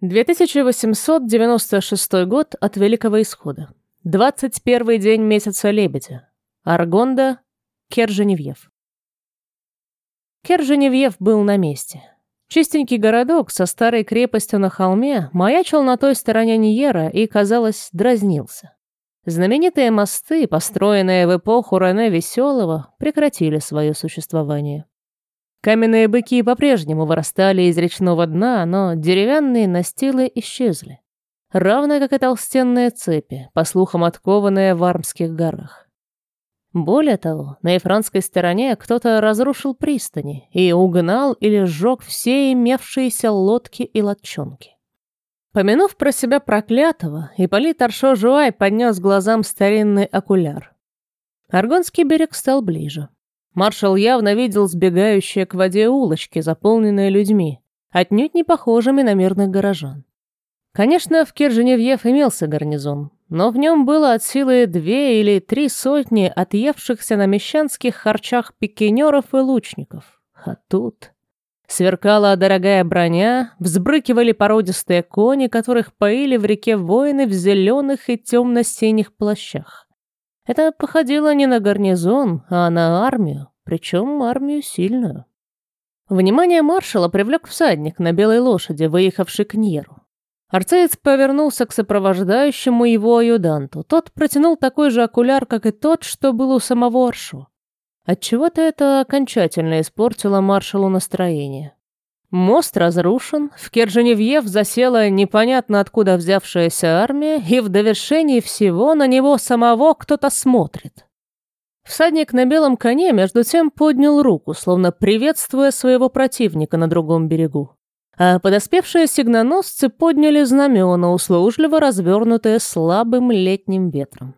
2896 год от Великого Исхода. 21 день месяца Лебедя. Аргонда, Керженевьев. Керженевьев был на месте. Чистенький городок со старой крепостью на холме маячил на той стороне Ниера и, казалось, дразнился. Знаменитые мосты, построенные в эпоху Рене Веселого, прекратили свое существование. Каменные быки по-прежнему вырастали из речного дна, но деревянные настилы исчезли. Равно как и толстенные цепи, по слухам откованные в Армских горах. Более того, на ифранской стороне кто-то разрушил пристани и угнал или сжег все имевшиеся лодки и лодчонки. Помянув про себя проклятого, Ипполит Аршо-Жуай поднес глазам старинный окуляр. Аргонский берег стал ближе. Маршал явно видел сбегающие к воде улочки, заполненные людьми, отнюдь не похожими на мирных горожан. Конечно, в Кирженевьев имелся гарнизон, но в нем было от силы две или три сотни отъевшихся на мещанских харчах пикинеров и лучников. А тут... Сверкала дорогая броня, взбрыкивали породистые кони, которых поили в реке воины в зеленых и темно-синих плащах. Это походило не на гарнизон, а на армию, причем армию сильную. Внимание маршала привлек всадник на белой лошади, выехавший к Ньеру. Арцеец повернулся к сопровождающему его аюданту. Тот протянул такой же окуляр, как и тот, что был у самого Аршу. Отчего-то это окончательно испортило маршалу настроение. Мост разрушен, в Керженевьев засела непонятно откуда взявшаяся армия, и в довершении всего на него самого кто-то смотрит. Всадник на белом коне между тем поднял руку, словно приветствуя своего противника на другом берегу. А подоспевшие сигноносцы подняли знамена, услужливо развернутые слабым летним ветром.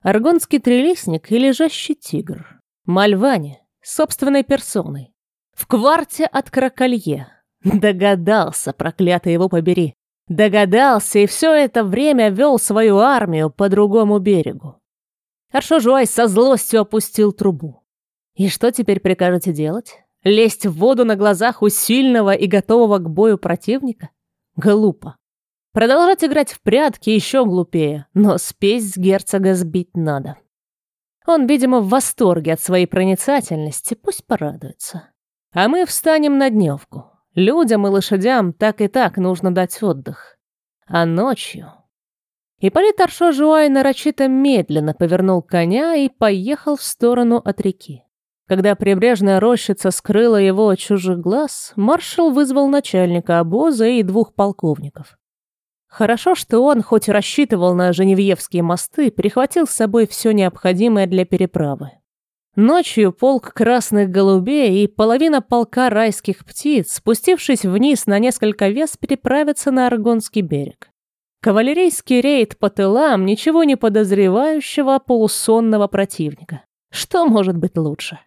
Аргонский трелистник и лежащий тигр. Мальвани, собственной персоной. В кварте от Краколье. Догадался, проклятый его побери. Догадался и все это время вел свою армию по другому берегу. Аршожуай со злостью опустил трубу. И что теперь прикажете делать? Лезть в воду на глазах у сильного и готового к бою противника? Глупо. Продолжать играть в прятки еще глупее, но спесь с герцога сбить надо. Он, видимо, в восторге от своей проницательности, пусть порадуется. А мы встанем на дневку. Людям и лошадям так и так нужно дать отдых. А ночью... Ипполит Аршо-Жуай нарочито медленно повернул коня и поехал в сторону от реки. Когда прибрежная рощица скрыла его от чужих глаз, маршал вызвал начальника обоза и двух полковников. Хорошо, что он, хоть и рассчитывал на Женевьевские мосты, прихватил с собой все необходимое для переправы. Ночью полк красных голубей и половина полка райских птиц, спустившись вниз на несколько вес, переправятся на Аргонский берег. Кавалерийский рейд по тылам ничего не подозревающего полусонного противника. Что может быть лучше?